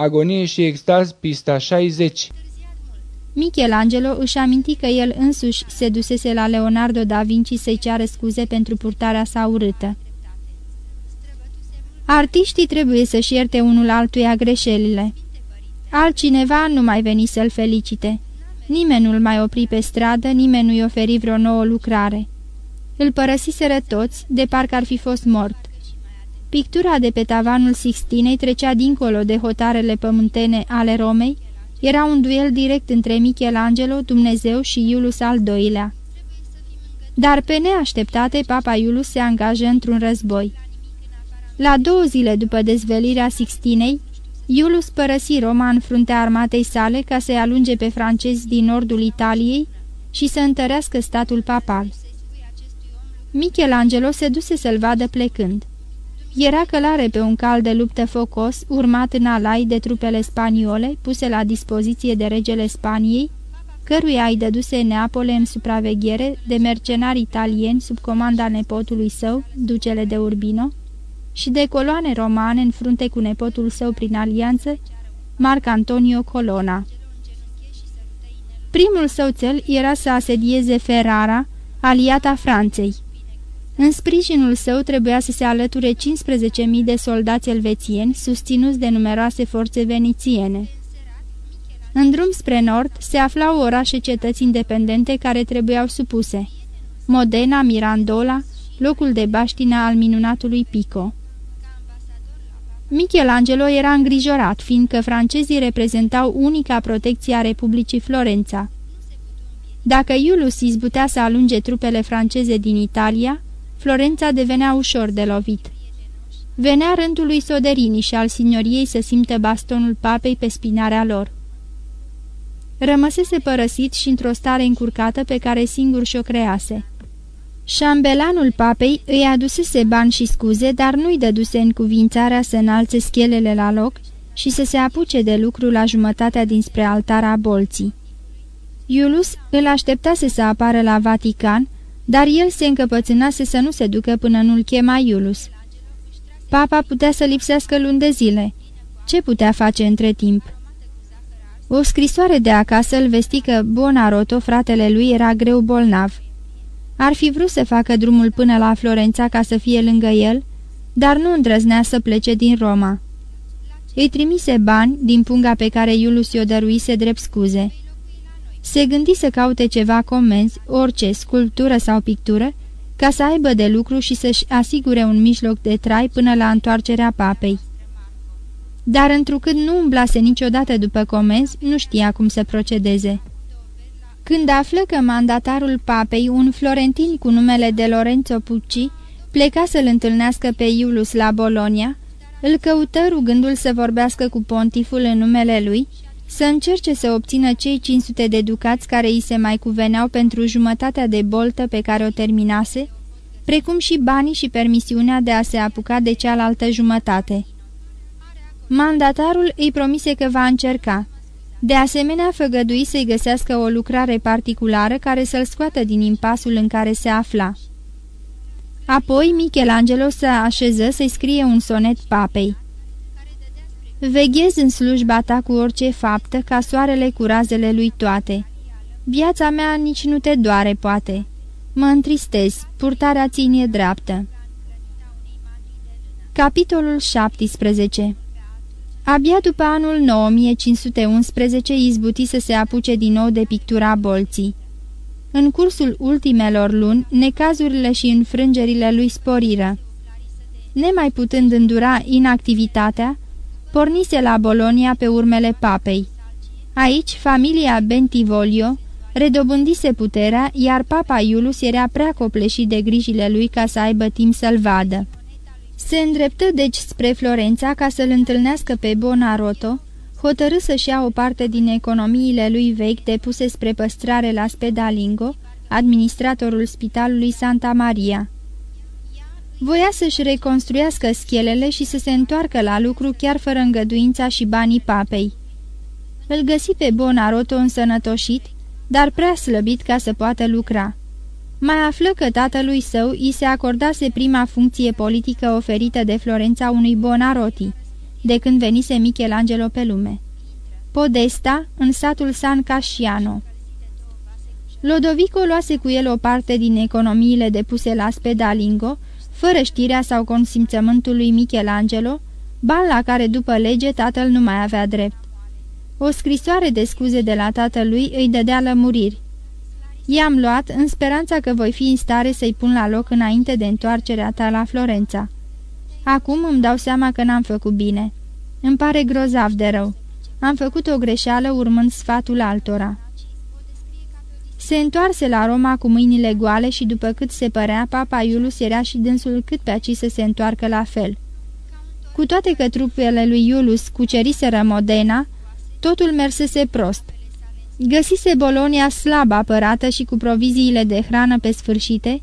Agonie și extaz, pista 60 Michelangelo își aminti că el însuși se dusese la Leonardo da Vinci să-i ceară scuze pentru purtarea sa urâtă. Artiștii trebuie să-și ierte unul altuia greșelile. Altcineva nu mai veni să-l felicite. Nimeni nu-l mai opri pe stradă, nimeni nu-i oferi vreo nouă lucrare. Îl părăsiseră toți, de parcă ar fi fost mort. Pictura de pe tavanul Sixtinei trecea dincolo de hotarele pământene ale Romei, era un duel direct între Michelangelo, Dumnezeu și Iulus al doilea. Dar pe neașteptate, papa Iulus se angajă într-un război. La două zile după dezvelirea Sixtinei, Iulus părăsi Roma în fruntea armatei sale ca să-i alunge pe francezi din nordul Italiei și să întărească statul papal. Michelangelo se duse să-l vadă plecând. Era călare pe un cal de luptă focos, urmat în alai de trupele spaniole, puse la dispoziție de regele Spaniei, căruia îi dăduse Neapole în supraveghere de mercenari italieni sub comanda nepotului său, ducele de Urbino, și de coloane romane în frunte cu nepotul său prin alianță, Marc Antonio Colonna. Primul său cel era să asedieze Ferrara, aliata Franței. În sprijinul său trebuia să se alăture 15.000 de soldați elvețieni, susținuți de numeroase forțe venițiene. În drum spre nord se aflau orașe cetăți independente care trebuiau supuse. Modena, Mirandola, locul de baștină al minunatului Pico. Michelangelo era îngrijorat, fiindcă francezii reprezentau unica protecție a Republicii Florența. Dacă Iulus izbutea să alunge trupele franceze din Italia, Florența devenea ușor de lovit. Venea rândul lui Soderini și al signoriei să simtă bastonul papei pe spinarea lor. Rămăsese părăsit și într-o stare încurcată pe care singur și-o crease. Șambelanul papei îi adusese bani și scuze, dar nu-i dăduse în cuvințarea să înalțe schelele la loc și să se apuce de lucru la jumătatea dinspre altara bolții. Iulus îl așteptase să apară la Vatican, dar el se încăpățânase să nu se ducă până nu-l chema Iulus. Papa putea să lipsească luni de zile. Ce putea face între timp? O scrisoare de acasă îl vesti că Bonaroto, fratele lui, era greu bolnav. Ar fi vrut să facă drumul până la Florența ca să fie lângă el, dar nu îndrăznea să plece din Roma. Îi trimise bani din punga pe care Iulus i-o dăruise drept scuze. Se gândi să caute ceva comenzi, orice, sculptură sau pictură, ca să aibă de lucru și să-și asigure un mijloc de trai până la întoarcerea papei. Dar întrucât nu umblase niciodată după comenzi, nu știa cum să procedeze. Când află că mandatarul papei, un florentin cu numele de Lorenzo Pucci, pleca să-l întâlnească pe Iulus la Bolonia, îl căută rugându-l să vorbească cu pontiful în numele lui, să încerce să obțină cei 500 de ducați care îi se mai cuveneau pentru jumătatea de boltă pe care o terminase, precum și banii și permisiunea de a se apuca de cealaltă jumătate. Mandatarul îi promise că va încerca, de asemenea, făgădui să-i găsească o lucrare particulară care să-l scoată din impasul în care se afla. Apoi Michelangelo se așeză să-i scrie un sonet papei. Veghez în slujba ta cu orice faptă, ca soarele cu razele lui toate. Viața mea nici nu te doare, poate. Mă întristez, purtarea ținie dreaptă. Capitolul 17 Abia după anul 9511 izbuti să se apuce din nou de pictura bolții. În cursul ultimelor luni, necazurile și înfrângerile lui sporiră. Nemai putând îndura inactivitatea, pornise la Bolonia pe urmele papei. Aici, familia Bentivolio redobândise puterea, iar papa Iulus era prea copleșit de grijile lui ca să aibă timp să-l vadă. Se îndreptă deci spre Florența ca să-l întâlnească pe Bonaroto, hotărâ să-și ia o parte din economiile lui vechi depuse spre păstrare la Spedalingo, administratorul spitalului Santa Maria. Voia să-și reconstruiască schelele și să se întoarcă la lucru chiar fără îngăduința și banii papei. Îl găsi pe Bonaroto însănătoșit, dar prea slăbit ca să poată lucra. Mai află că tatălui său i se acordase prima funcție politică oferită de Florența unui Bonaroti, de când venise Michelangelo pe lume. Podesta, în satul San Casciano. Lodovico luase cu el o parte din economiile depuse la Spedalingo, fără știrea sau consimțământul lui Michelangelo, ban la care după lege tatăl nu mai avea drept. O scrisoare de scuze de la tatălui îi dădea lămuriri. I-am luat în speranța că voi fi în stare să-i pun la loc înainte de întoarcerea ta la Florența. Acum îmi dau seama că n-am făcut bine. Îmi pare grozav de rău. Am făcut o greșeală urmând sfatul altora. Se întoarse la Roma cu mâinile goale și după cât se părea, papa Iulus era și dânsul cât pe aici să se întoarcă la fel. Cu toate că trupele lui Iulus cuceriseră Modena, totul mersese prost. Găsise Bolonia slab apărată și cu proviziile de hrană pe sfârșite,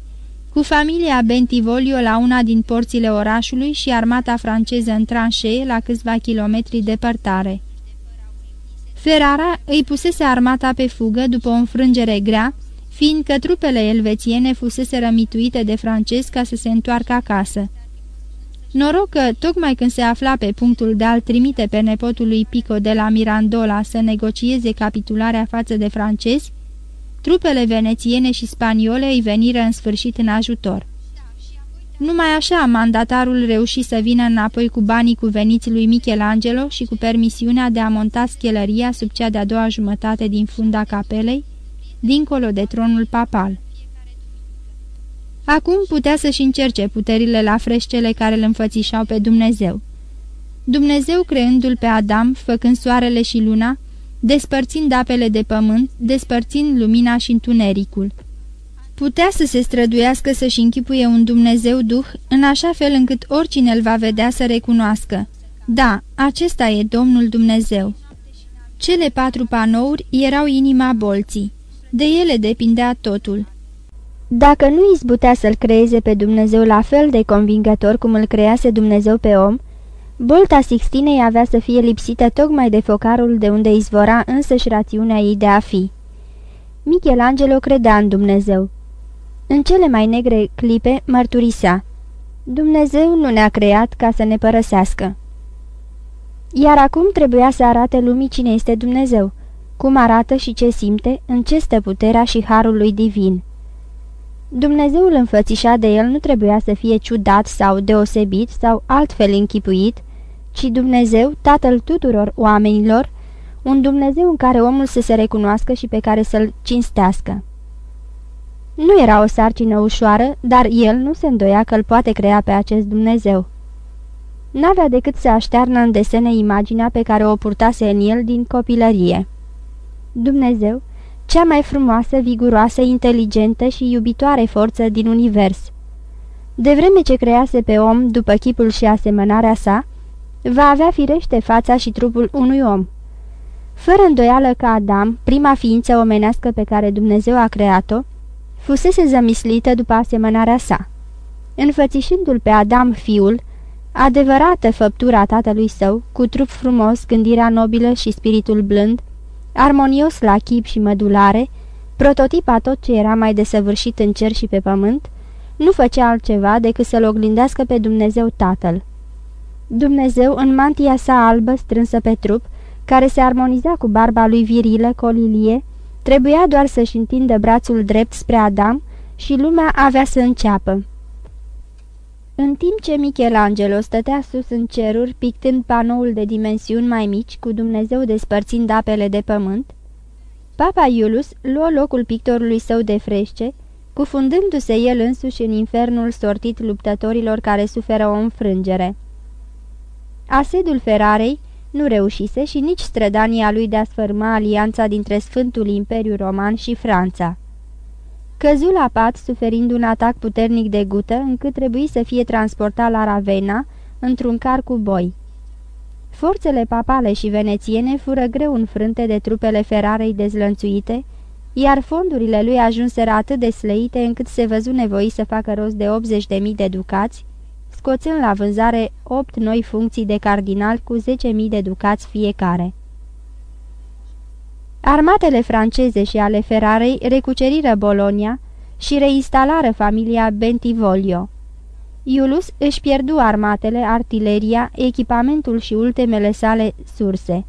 cu familia Bentivolio la una din porțile orașului și armata franceză în tranșee la câțiva kilometri departare. Ferrara îi pusese armata pe fugă după o înfrângere grea, fiindcă trupele elvețiene fusese rămituite de francezi ca să se întoarcă acasă. Noroc că, tocmai când se afla pe punctul de a-l trimite pe nepotul lui Pico de la Mirandola să negocieze capitularea față de francezi, trupele venețiene și spaniole îi veniră în sfârșit în ajutor. Numai așa mandatarul reuși să vină înapoi cu banii cuveniți lui Michelangelo și cu permisiunea de a monta schelăria sub cea de-a doua jumătate din funda capelei, dincolo de tronul papal. Acum putea să-și încerce puterile la freșcele care îl înfățișau pe Dumnezeu. Dumnezeu creându-l pe Adam, făcând soarele și luna, despărțind apele de pământ, despărțind lumina și întunericul. Putea să se străduiască să-și închipuie un Dumnezeu Duh în așa fel încât oricine îl va vedea să recunoască. Da, acesta e Domnul Dumnezeu. Cele patru panouri erau inima bolții. De ele depindea totul. Dacă nu izbutea să-l creeze pe Dumnezeu la fel de convingător cum îl crease Dumnezeu pe om, bolta Sixtinei avea să fie lipsită tocmai de focarul de unde izvora însăși rațiunea ei de a fi. Michelangelo credea în Dumnezeu. În cele mai negre clipe mărturisea, Dumnezeu nu ne-a creat ca să ne părăsească. Iar acum trebuia să arate lumii cine este Dumnezeu, cum arată și ce simte, în ce stă puterea și harul lui divin. Dumnezeul înfățișat de el nu trebuia să fie ciudat sau deosebit sau altfel închipuit, ci Dumnezeu, Tatăl tuturor oamenilor, un Dumnezeu în care omul să se recunoască și pe care să-l cinstească. Nu era o sarcină ușoară, dar el nu se îndoia că îl poate crea pe acest Dumnezeu. N-avea decât să aștearnă în desene imaginea pe care o purtase în el din copilărie. Dumnezeu, cea mai frumoasă, viguroasă, inteligentă și iubitoare forță din univers. De vreme ce crease pe om după chipul și asemănarea sa, va avea firește fața și trupul unui om. Fără îndoială că Adam, prima ființă omenească pe care Dumnezeu a creat-o, fusese zămislită după asemănarea sa. Înfățișându-l pe Adam fiul, adevărată făptura tatălui său, cu trup frumos, gândirea nobilă și spiritul blând, armonios la chip și mădulare, prototipa tot ce era mai desăvârșit în cer și pe pământ, nu făcea altceva decât să-l oglindească pe Dumnezeu Tatăl. Dumnezeu, în mantia sa albă strânsă pe trup, care se armoniza cu barba lui virilă, colilie, trebuia doar să-și întindă brațul drept spre Adam și lumea avea să înceapă. În timp ce Michelangelo stătea sus în ceruri, pictând panoul de dimensiuni mai mici, cu Dumnezeu despărțind apele de pământ, Papa Iulus luă locul pictorului său de frește, cufundându-se el însuși în infernul sortit luptătorilor care suferă o înfrângere. Asedul Ferarei nu reușise și nici strădania lui de a sfârma alianța dintre Sfântul Imperiu Roman și Franța. Căzu la pat, suferind un atac puternic de gută, încât trebuie să fie transportat la Ravenna, într-un car cu boi. Forțele papale și venețiene fură greu înfrânte de trupele Ferarei dezlănțuite, iar fondurile lui ajunseră atât de slăite încât se văzu nevoi să facă rost de 80.000 de ducați, scoțând la vânzare 8 noi funcții de cardinal cu 10.000 de ducați fiecare. Armatele franceze și ale Ferrarei recuceriră Bolonia și reinstalară familia Bentivoglio. Iulus își pierdu armatele, artileria, echipamentul și ultimele sale surse.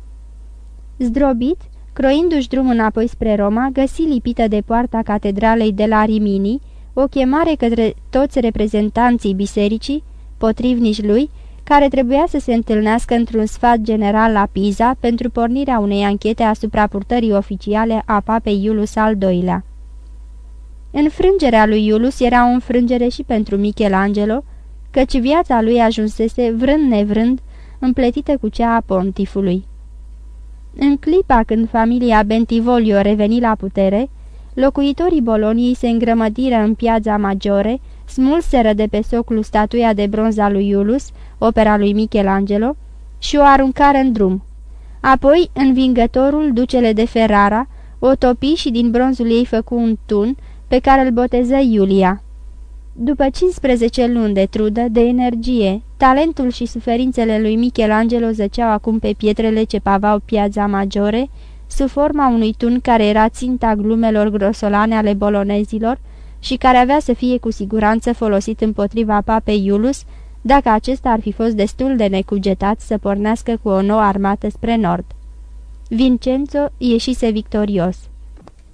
Zdrobit, croindu-și drum înapoi spre Roma, găsi lipită de poarta catedralei de la Rimini o chemare către toți reprezentanții bisericii, potrivnici lui, care trebuia să se întâlnească într-un sfat general la Pisa pentru pornirea unei anchete asupra purtării oficiale a papei Iulus al II-lea. Înfrângerea lui Iulus era o înfrângere și pentru Michelangelo, căci viața lui ajunsese, vrând nevrând, împletită cu cea a pontifului. În clipa când familia Bentivolio reveni la putere, locuitorii Boloniei se îngrămădiră în piața Maggiore, smulseră de pe soclu statuia de bronz a lui Iulus, opera lui Michelangelo, și o aruncară în drum. Apoi, învingătorul, ducele de Ferrara, o topi și din bronzul ei făcu un tun, pe care îl boteză Iulia. După 15 luni de trudă, de energie, talentul și suferințele lui Michelangelo zăceau acum pe pietrele ce pavau piața Maggiore, sub forma unui tun care era ținta glumelor grosolane ale bolonezilor și care avea să fie cu siguranță folosit împotriva papei Iulus, dacă acesta ar fi fost destul de necugetat să pornească cu o nouă armată spre nord. Vincenzo ieșise victorios.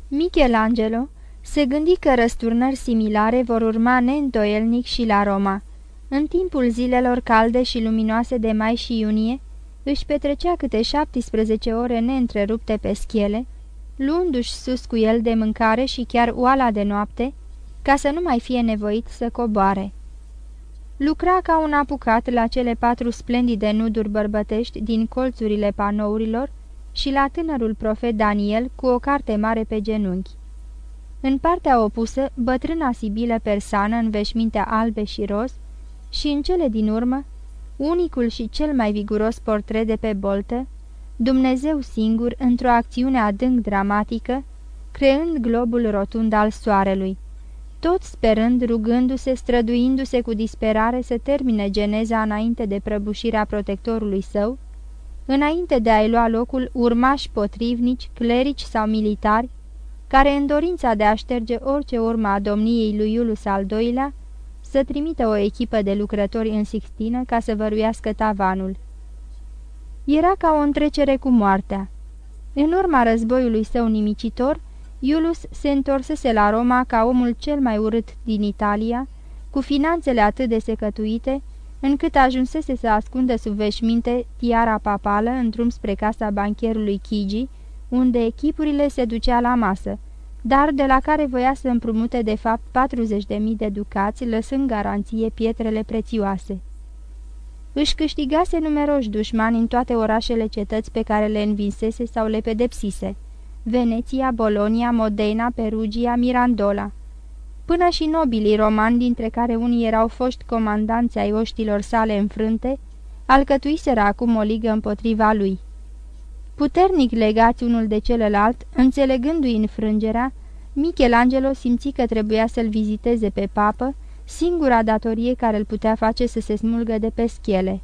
Michelangelo se gândi că răsturnări similare vor urma neîndoielnic și la Roma. În timpul zilelor calde și luminoase de mai și iunie, își petrecea câte 17 ore neîntrerupte pe schiele, luându-și sus cu el de mâncare și chiar oala de noapte, ca să nu mai fie nevoit să coboare. Lucra ca un apucat la cele patru splendide nuduri bărbătești din colțurile panourilor și la tânărul profet Daniel cu o carte mare pe genunchi. În partea opusă, bătrâna sibilă persană în veșminte albe și roz și în cele din urmă, unicul și cel mai viguros portret de pe boltă, Dumnezeu singur într-o acțiune adânc dramatică, creând globul rotund al soarelui, tot sperând, rugându-se, străduindu-se cu disperare să termine geneza înainte de prăbușirea protectorului său, înainte de a-i lua locul urmași potrivnici, clerici sau militari, care în dorința de a șterge orice urmă a domniei lui Iulus al II-lea, să trimită o echipă de lucrători în Sixtină ca să văruiască tavanul. Era ca o întrecere cu moartea. În urma războiului său nimicitor, Iulus se întorsese la Roma ca omul cel mai urât din Italia, cu finanțele atât de secătuite, încât ajunsese să ascundă sub veșminte tiara papală în drum spre casa bancherului Chigi, unde echipurile se ducea la masă, dar de la care voia să împrumute de fapt 40.000 de ducați, lăsând garanție pietrele prețioase. Își câștigase numeroși dușmani în toate orașele cetăți pe care le învinsese sau le pedepsise. Veneția, Bolonia, Modena, Perugia, Mirandola. Până și nobilii romani, dintre care unii erau foști comandanți ai oștilor sale înfrânte, alcătuiseră acum o ligă împotriva lui. Puternic legați unul de celălalt, înțelegându-i înfrângerea, Michelangelo simți că trebuia să-l viziteze pe papă, singura datorie care îl putea face să se smulgă de pe schele.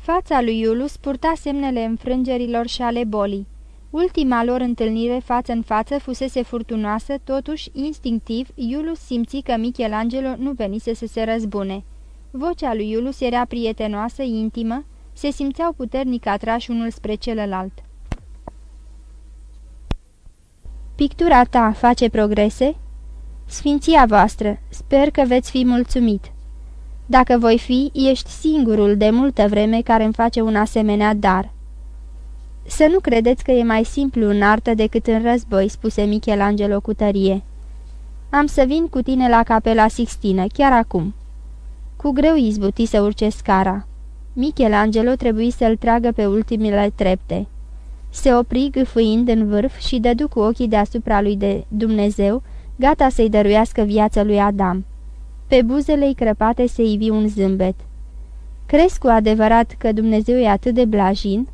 Fața lui Iulus purta semnele înfrângerilor și ale bolii. Ultima lor întâlnire față în față fusese furtunoasă, totuși, instinctiv, Iulus simți că Michelangelo nu venise să se răzbune. Vocea lui Iulus era prietenoasă, intimă, se simțeau puternic atrași unul spre celălalt. Pictura ta face progrese? Sfinția voastră, sper că veți fi mulțumit. Dacă voi fi, ești singurul de multă vreme care îmi face un asemenea dar." Să nu credeți că e mai simplu în artă decât în război," spuse Michelangelo cu tărie. Am să vin cu tine la capela Sixtină, chiar acum." Cu greu izbuti să urce scara. Michelangelo trebuie să-l tragă pe ultimele trepte. Se opri gâfâind în vârf și dădu cu ochii deasupra lui de Dumnezeu, gata să-i dăruiască viața lui Adam. Pe buzele-i crăpate se ivi un zâmbet. Crezi cu adevărat că Dumnezeu e atât de blajin?"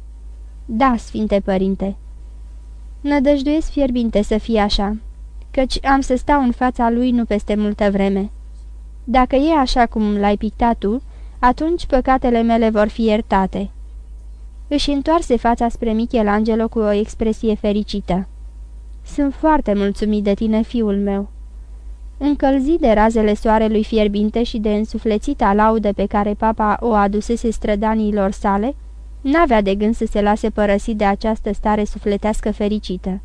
Da, Sfinte Părinte." Nădăjduiesc fierbinte să fie așa, căci am să stau în fața lui nu peste multă vreme. Dacă e așa cum l-ai pictat tu, atunci păcatele mele vor fi iertate." Își întoarse fața spre Michelangelo cu o expresie fericită. Sunt foarte mulțumit de tine, fiul meu." încălzit de razele soarelui fierbinte și de însuflețita laudă pe care papa o adusese strădanilor sale, n-avea de gând să se lase părăsit de această stare sufletească fericită.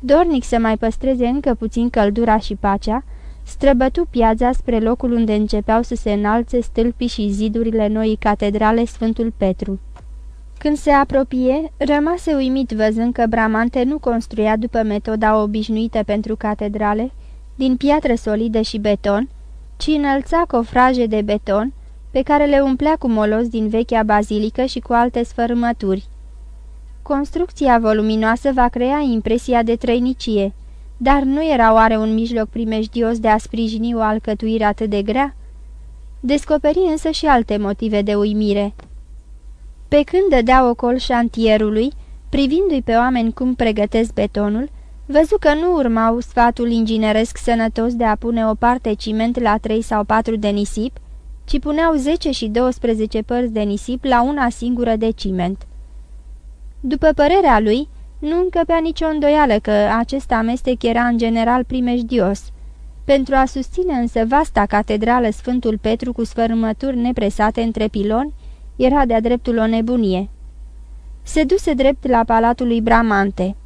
Dornic să mai păstreze încă puțin căldura și pacea, străbătu piața spre locul unde începeau să se înalțe stâlpii și zidurile noii catedrale Sfântul Petru. Când se apropie, rămase uimit văzând că Bramante nu construia după metoda obișnuită pentru catedrale, din piatră solidă și beton, ci înălța cofraje de beton, pe care le umplea cu molos din vechea bazilică și cu alte sfărâmături. Construcția voluminoasă va crea impresia de trăinicie, dar nu era oare un mijloc primejdios de a sprijini o alcătuire atât de grea? Descoperi însă și alte motive de uimire. Pe când dădea ocol șantierului, privindu-i pe oameni cum pregătesc betonul, văzu că nu urmau sfatul ingineresc sănătos de a pune o parte ciment la trei sau patru de nisip, ci puneau 10 și 12 părți de nisip la una singură de ciment. După părerea lui, nu încăpea nicio îndoială că acest amestec era în general primejdios. Pentru a susține însă vasta catedrală Sfântul Petru cu sfărâmături nepresate între piloni, era de-a dreptul o nebunie. Se duse drept la palatul lui Bramante.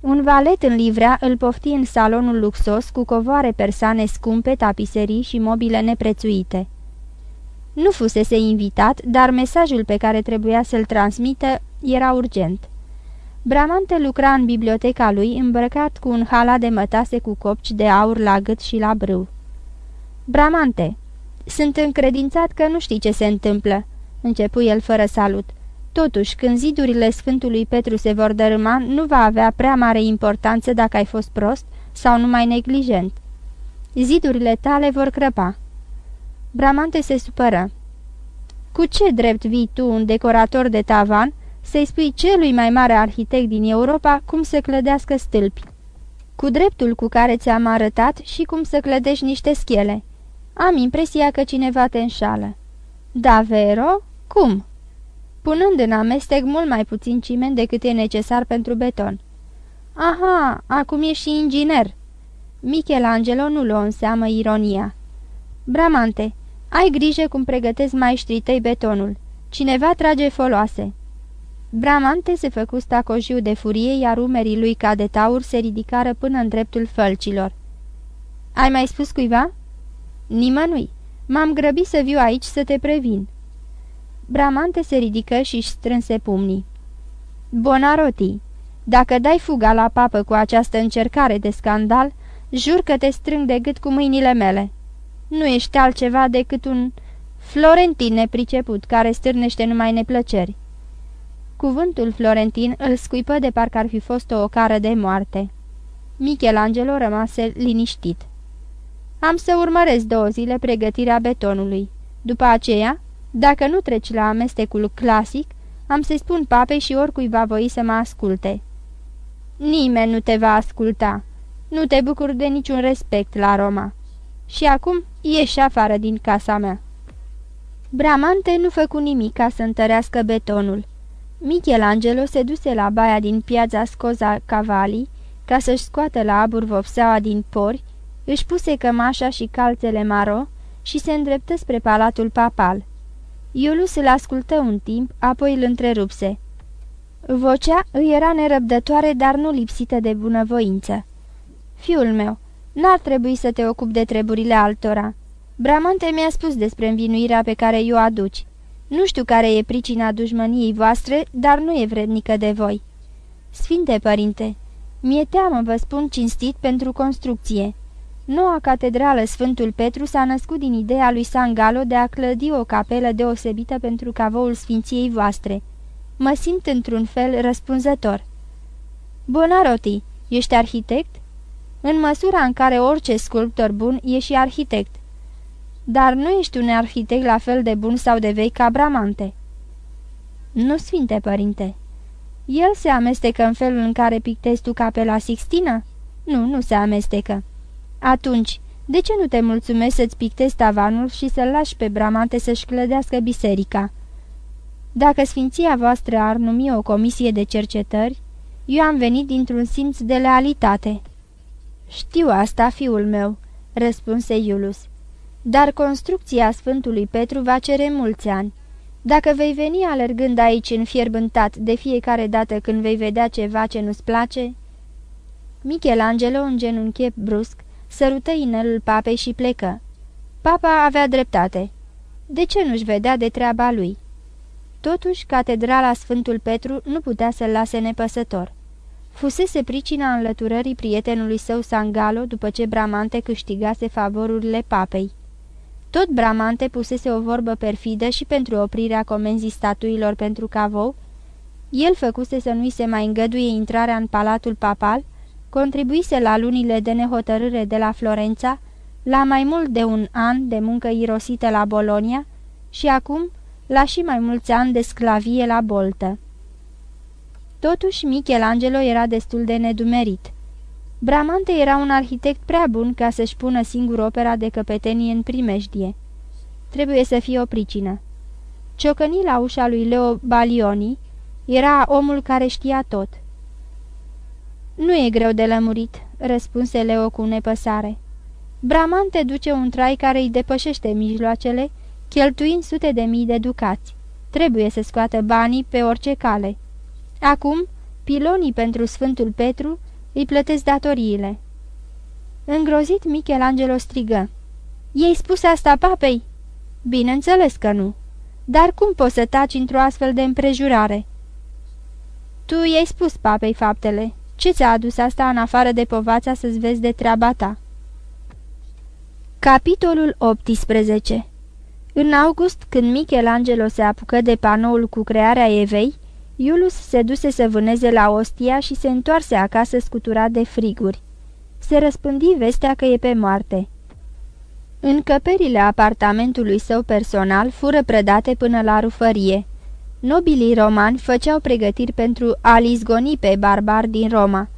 Un valet în livrea îl pofti în salonul luxos cu covoare persane scumpe, tapiserii și mobile neprețuite. Nu fusese invitat, dar mesajul pe care trebuia să-l transmită era urgent. Bramante lucra în biblioteca lui îmbrăcat cu un hala de mătase cu copci de aur la gât și la brâu. Bramante, sunt încredințat că nu știi ce se întâmplă," începu el fără salut. Totuși, când zidurile Sfântului Petru se vor dărâma, nu va avea prea mare importanță dacă ai fost prost sau numai neglijent. Zidurile tale vor crăpa." Bramante se supără. Cu ce drept vii tu, un decorator de tavan, să-i spui celui mai mare arhitect din Europa cum să clădească stâlpi? Cu dreptul cu care ți-am arătat și cum să clădești niște schele. Am impresia că cineva te înșală. Da, vero? Cum? Punând în amestec mult mai puțin ciment decât e necesar pentru beton. Aha, acum e și inginer. Michelangelo nu luă în seamă ironia. Bramante, ai grijă cum pregătesc maestrii tăi betonul. Cineva trage foloase." Bramante se făcu stacojiu de furie, iar umerii lui ca de taur se ridicară până în dreptul fălcilor. Ai mai spus cuiva?" Nimănui. M-am grăbit să viu aici să te previn." Bramante se ridică și-și strânse pumnii. Bonaroti, dacă dai fuga la papă cu această încercare de scandal, jur că te strâng de gât cu mâinile mele." nu ești altceva decât un florentin nepriceput care stârnește numai neplăceri. Cuvântul florentin îl scuipă de parcă ar fi fost o ocară de moarte. Michelangelo rămase liniștit. Am să urmăresc două zile pregătirea betonului. După aceea, dacă nu treci la amestecul clasic, am să-i spun papei și oricui va voi să mă asculte. Nimeni nu te va asculta. Nu te bucur de niciun respect la Roma. Și acum ieși afară din casa mea." Bramante nu făcu nimic ca să întărească betonul. Michelangelo se duse la baia din piața Scoza Cavalli ca să-și scoată la abur vopseaua din pori, își puse cămașa și calțele maro și se îndreptă spre palatul papal. Iulus îl ascultă un timp, apoi îl întrerupse. Vocea îi era nerăbdătoare, dar nu lipsită de bunăvoință. Fiul meu, N-ar trebui să te ocupi de treburile altora. Bramante mi-a spus despre învinuirea pe care o aduci. Nu știu care e pricina dușmăniei voastre, dar nu e vrednică de voi. Sfinte părinte, mi-e teamă, vă spun cinstit, pentru construcție. Noua catedrală Sfântul Petru s-a născut din ideea lui Sangalo de a clădi o capelă deosebită pentru cavoul sfinției voastre. Mă simt într-un fel răspunzător. Bonaroti, ești arhitect? în măsura în care orice sculptor bun e și arhitect. Dar nu ești un arhitect la fel de bun sau de vechi ca Bramante. Nu, Sfinte Părinte. El se amestecă în felul în care pictezi tu capela Sixtina? Nu, nu se amestecă. Atunci, de ce nu te mulțumești să-ți pictezi tavanul și să-l lași pe Bramante să-și clădească biserica? Dacă sfinția voastră ar numi o comisie de cercetări, eu am venit dintr-un simț de lealitate." Știu asta, fiul meu, răspunse Iulus. Dar construcția Sfântului Petru va cere mulți ani. Dacă vei veni alergând aici în fierbântat de fiecare dată când vei vedea ceva ce nu-ți place... Michelangelo îngenunche brusc, sărută inelul papei și plecă. Papa avea dreptate. De ce nu-și vedea de treaba lui? Totuși, catedrala Sfântul Petru nu putea să-l lase nepăsător. Fusese pricina înlăturării prietenului său Sangalo după ce Bramante câștigase favorurile papei. Tot Bramante pusese o vorbă perfidă și pentru oprirea comenzii statuilor pentru Cavou, el făcuse să nu-i se mai îngăduie intrarea în palatul papal, contribuise la lunile de nehotărâre de la Florența, la mai mult de un an de muncă irosită la Bolonia și acum la și mai mulți ani de sclavie la boltă. Totuși, Michelangelo era destul de nedumerit. Bramante era un arhitect prea bun ca să-și pună singur opera de căpetenie în primejdie. Trebuie să fie o pricină. Ciocăni la ușa lui Leo Balioni era omul care știa tot. Nu e greu de lămurit," răspunse Leo cu nepăsare. Bramante duce un trai care îi depășește mijloacele, cheltuind sute de mii de ducați. Trebuie să scoată banii pe orice cale. Acum, pilonii pentru Sfântul Petru îi plătesc datoriile. Îngrozit, Michelangelo strigă. Ei spus asta papei?" Bineînțeles că nu. Dar cum poți să taci într-o astfel de împrejurare?" Tu i-ai spus papei faptele. Ce ți-a adus asta în afară de povața să-ți vezi de treaba ta?" Capitolul 18 În august, când Michelangelo se apucă de panoul cu crearea Evei, Iulus se duse să vâneze la Ostia și se întoarse acasă scuturat de friguri. Se răspândi vestea că e pe moarte. Încăperile apartamentului său personal fură predate până la rufărie. Nobilii romani făceau pregătiri pentru a-l izgoni pe barbar din Roma.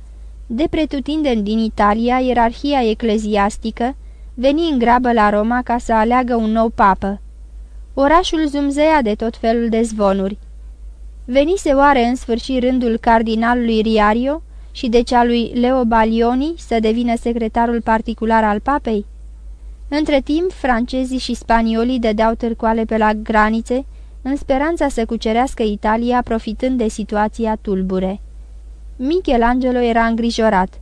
De pretutindeni din Italia, ierarhia ecleziastică veni în grabă la Roma ca să aleagă un nou papă. Orașul zumzea de tot felul de zvonuri. Venise oare în sfârșit rândul cardinalului Riario și de cea lui Leo Balioni să devină secretarul particular al papei? Între timp, francezii și spaniolii dădeau târcoale pe la granițe, în speranța să cucerească Italia profitând de situația tulbure. Michelangelo era îngrijorat.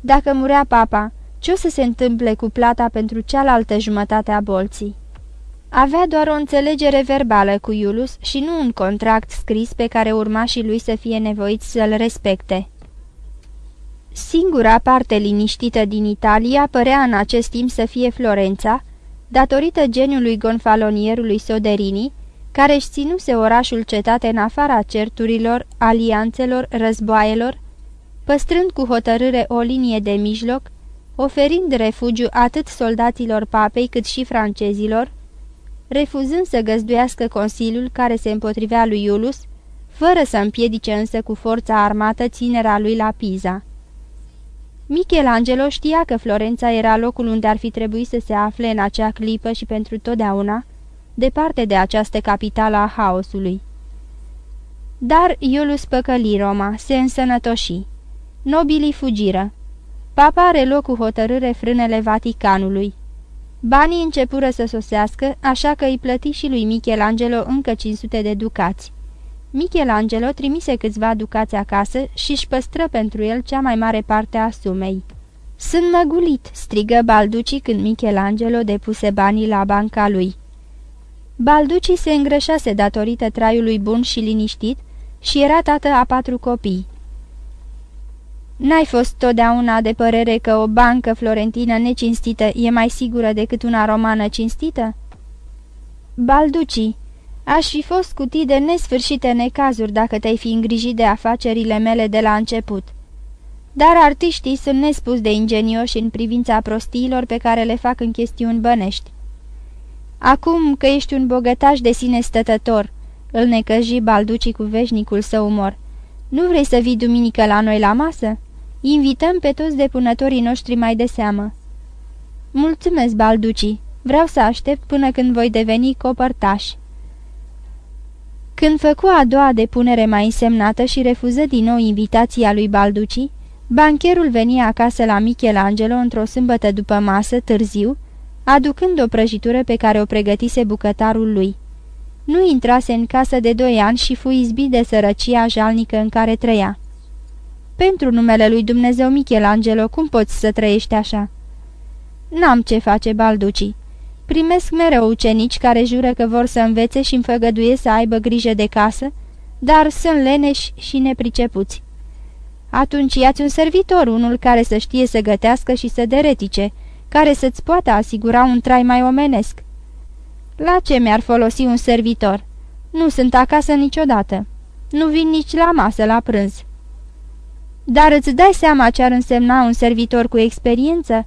Dacă murea papa, ce o să se întâmple cu plata pentru cealaltă jumătate a bolții? Avea doar o înțelegere verbală cu Iulus și nu un contract scris pe care urmașii lui să fie nevoiți să-l respecte. Singura parte liniștită din Italia părea în acest timp să fie Florența, datorită geniului gonfalonierului Soderini, care își ținuse orașul cetate în afara certurilor, alianțelor, războaielor, păstrând cu hotărâre o linie de mijloc, oferind refugiu atât soldaților papei cât și francezilor, refuzând să găzduiască Consiliul care se împotrivea lui Iulus, fără să împiedice însă cu forța armată ținerea lui la Piza. Michelangelo știa că Florența era locul unde ar fi trebuit să se afle în acea clipă și pentru totdeauna, departe de această capitală a haosului. Dar Iulus păcăli Roma, se însănătoși. Nobilii fugiră. Papa reluă cu hotărâre frânele Vaticanului. Banii începură să sosească, așa că îi plăti și lui Michelangelo încă 500 de ducați. Michelangelo trimise câțiva ducați acasă și își păstră pentru el cea mai mare parte a sumei. Sunt măgulit!" strigă Balduci când Michelangelo depuse banii la banca lui. Balduci se îngrășase datorită traiului bun și liniștit și era tată a patru copii. N-ai fost totdeauna de părere că o bancă florentină necinstită e mai sigură decât una romană cinstită? Balduci, aș fi fost cutii de nesfârșite necazuri dacă te-ai fi îngrijit de afacerile mele de la început. Dar artiștii sunt nespus de ingenioși în privința prostiilor pe care le fac în chestiuni bănești. Acum că ești un bogătaș de sine stătător, îl necăji Balduci cu veșnicul său umor. Nu vrei să vii duminică la noi la masă?" Invităm pe toți depunătorii noștri mai de seamă." Mulțumesc, Balduci. Vreau să aștept până când voi deveni copărtaș." Când făcu a doua depunere mai însemnată și refuză din nou invitația lui Balduci, Bancherul venia acasă la Michelangelo într-o sâmbătă după masă, târziu, aducând o prăjitură pe care o pregătise bucătarul lui. Nu intrase în casă de doi ani și fu izbit de sărăcia jalnică în care trăia. Pentru numele lui Dumnezeu Michelangelo, cum poți să trăiești așa?" N-am ce face, Balduci. Primesc mereu ucenici care jură că vor să învețe și îmi să aibă grijă de casă, dar sunt leneși și nepricepuți. Atunci iați un servitor, unul care să știe să gătească și să deretice, care să-ți poată asigura un trai mai omenesc. La ce mi-ar folosi un servitor? Nu sunt acasă niciodată. Nu vin nici la masă la prânz. Dar îți dai seama ce ar însemna un servitor cu experiență?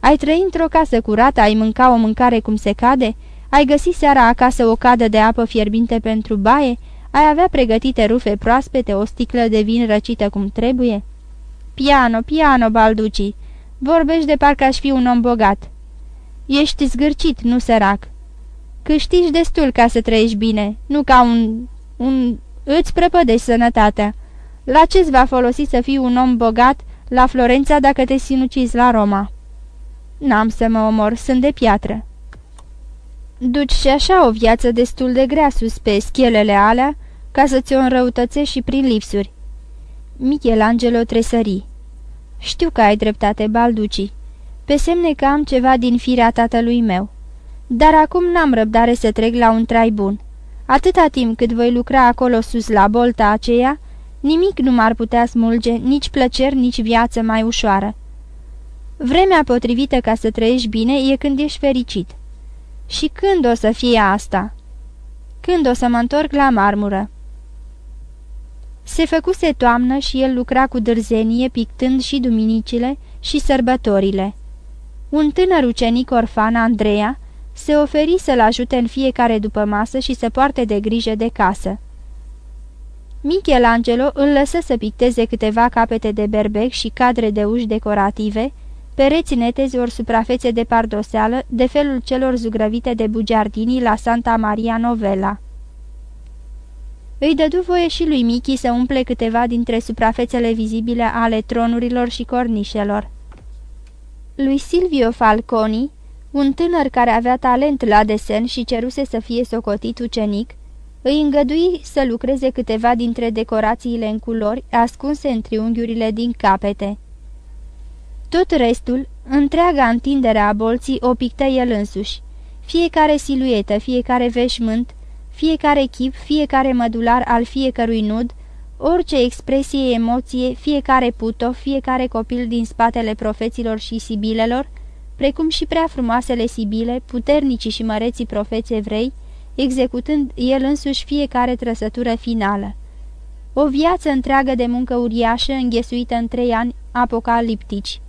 Ai trăi într-o casă curată, ai mânca o mâncare cum se cade, ai găsi seara acasă o cadă de apă fierbinte pentru baie, ai avea pregătite rufe proaspete, o sticlă de vin răcită cum trebuie? Piano, piano, Balduci, vorbești de parcă aș fi un om bogat. Ești zgârcit, nu sărac. Câștigi destul ca să trăiești bine, nu ca un... un... îți prăpădești sănătatea. La ce-ți va folosi să fii un om bogat la Florența dacă te sinucizi la Roma?" N-am să mă omor, sunt de piatră." Duci și așa o viață destul de grea sus pe schelele alea, ca să ți-o înrăutățești și prin lipsuri." Michelangelo tresări. Știu că ai dreptate, Balduci. Pe semne că am ceva din firea tatălui meu. Dar acum n-am răbdare să trec la un trai bun. Atâta timp cât voi lucra acolo sus la bolta aceea, nimic nu m-ar putea smulge, nici plăceri, nici viață mai ușoară. Vremea potrivită ca să trăiești bine e când ești fericit. Și când o să fie asta? Când o să mă întorc la marmură? Se făcuse toamnă și el lucra cu dârzenie, pictând și duminicile și sărbătorile. Un tânăr ucenic orfan, Andreea, se oferi să-l ajute în fiecare după masă și să poarte de grijă de casă. Michelangelo îl lăsă să picteze câteva capete de berbec și cadre de uși decorative, pereți netezi ori suprafețe de pardoseală, de felul celor zugrăvite de bugiardini la Santa Maria Novella. Îi dădu voie și lui Michi să umple câteva dintre suprafețele vizibile ale tronurilor și cornișelor. Lui Silvio Falconi, un tânăr care avea talent la desen și ceruse să fie socotit ucenic, îi îngădui să lucreze câteva dintre decorațiile în culori ascunse în triunghiurile din capete. Tot restul, întreaga întindere a bolții o pictă el însuși. Fiecare siluetă, fiecare veșmânt, fiecare chip, fiecare mădular al fiecărui nud, orice expresie, emoție, fiecare puto, fiecare copil din spatele profeților și sibilelor, precum și prea frumoasele sibile, puternicii și măreții profeți evrei, executând el însuși fiecare trăsătură finală. O viață întreagă de muncă uriașă, înghesuită în trei ani apocaliptici.